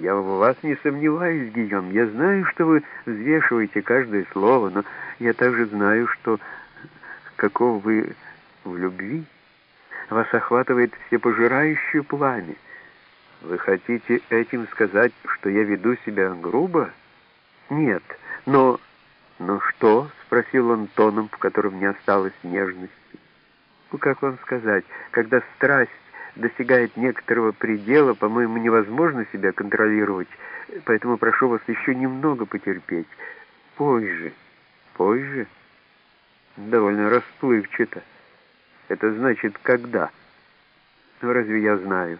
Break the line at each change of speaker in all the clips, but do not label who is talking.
Я в вас не сомневаюсь, Гийом. Я знаю, что вы взвешиваете каждое слово, но я также знаю, что каков вы в любви. Вас охватывает всепожирающее пламя. Вы хотите этим сказать, что я веду себя грубо? Нет, но... «Но что?» — спросил он тоном, в котором не осталось нежности. «Ну, как вам сказать, когда страсть достигает некоторого предела, по-моему, невозможно себя контролировать, поэтому прошу вас еще немного потерпеть. Позже. Позже? Довольно расплывчато. Это значит, когда? Ну, разве я знаю?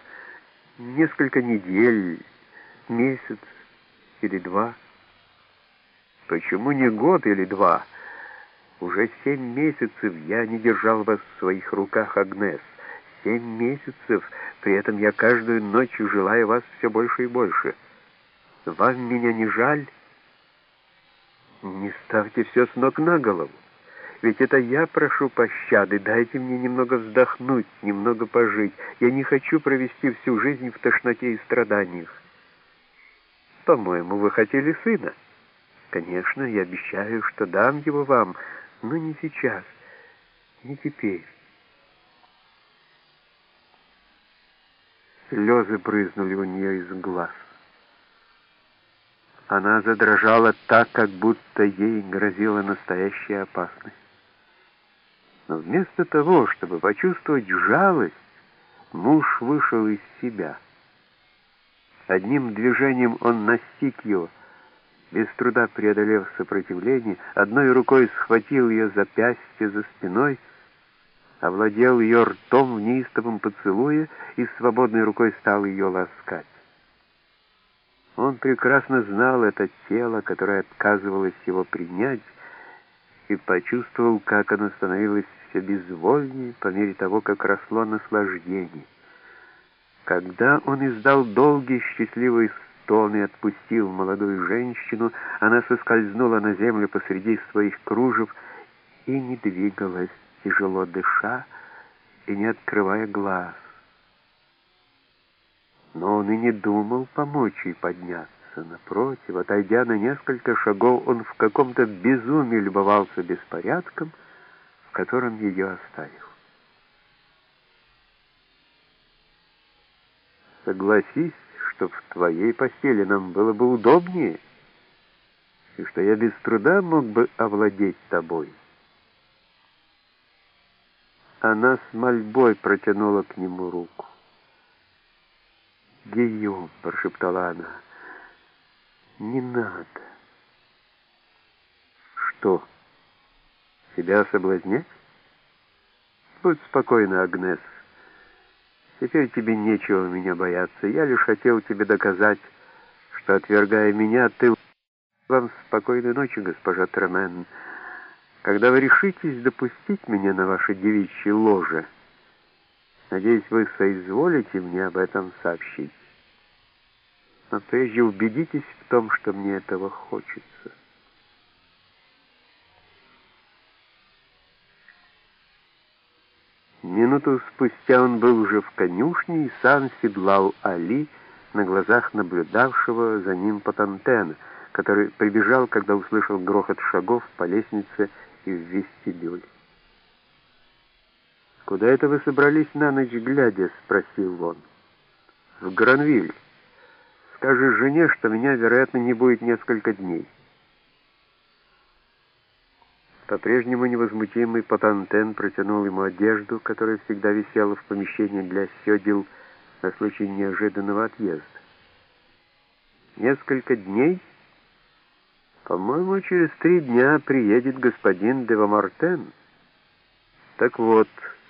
Несколько недель, месяц или два. Почему не год или два? Уже семь месяцев я не держал вас в своих руках, Агнес. Семь месяцев, при этом я каждую ночь желаю вас все больше и больше. Вам меня не жаль? Не ставьте все с ног на голову. Ведь это я прошу пощады, дайте мне немного вздохнуть, немного пожить. Я не хочу провести всю жизнь в тошноте и страданиях. По-моему, вы хотели сына. Конечно, я обещаю, что дам его вам, но не сейчас, не теперь. Слезы брызнули у нее из глаз. Она задрожала так, как будто ей грозила настоящая опасность. Но вместо того, чтобы почувствовать жалость, муж вышел из себя. Одним движением он настиг ее, без труда преодолев сопротивление, одной рукой схватил ее запястье за спиной, овладел ее ртом в неистовом поцелуе и свободной рукой стал ее ласкать. Он прекрасно знал это тело, которое отказывалось его принять, и почувствовал, как оно становилось все безвольнее по мере того, как росло наслаждение. Когда он издал долгий счастливый стон и отпустил молодую женщину, она соскользнула на землю посреди своих кружев и не двигалась тяжело дыша и не открывая глаз. Но он и не думал помочь ей подняться. Напротив, отойдя на несколько шагов, он в каком-то безумии любовался беспорядком, в котором ее оставил. Согласись, что в твоей постели нам было бы удобнее, и что я без труда мог бы овладеть тобой. Она с мольбой протянула к нему руку. «Гийом», — прошептала она, — «не надо». «Что, тебя соблазнять?» «Будь спокойна, Агнес. Теперь тебе нечего меня бояться. Я лишь хотел тебе доказать, что, отвергая меня, ты... Вам спокойной ночи, госпожа Тремен». Когда вы решитесь допустить меня на ваше девичье ложе, надеюсь, вы соизволите мне об этом сообщить. Но прежде убедитесь в том, что мне этого хочется. Минуту спустя он был уже в конюшне и сам седлал Али на глазах наблюдавшего за ним Патантена, который прибежал, когда услышал грохот шагов по лестнице и в вестибюль. «Куда это вы собрались на ночь глядя?» — спросил он. «В Гранвиль. Скажи жене, что меня, вероятно, не будет несколько дней». По-прежнему невозмутимый Патантен протянул ему одежду, которая всегда висела в помещении для седел на случай неожиданного отъезда. «Несколько дней?» По-моему, через три дня приедет господин Девамартен. Так вот,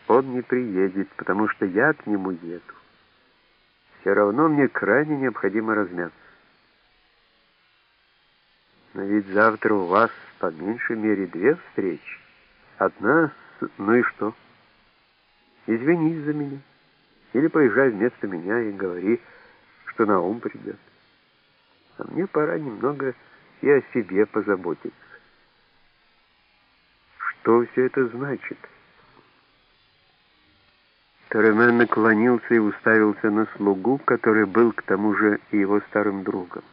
он не приедет, потому что я к нему еду. Все равно мне крайне необходимо размяться. Но ведь завтра у вас по меньшей мере две встречи. Одна с... Ну и что? Извинись за меня. Или поезжай вместо меня и говори, что на ум придет. А мне пора немного и о себе позаботиться. Что все это значит? Теремен наклонился и уставился на слугу, который был к тому же и его старым другом.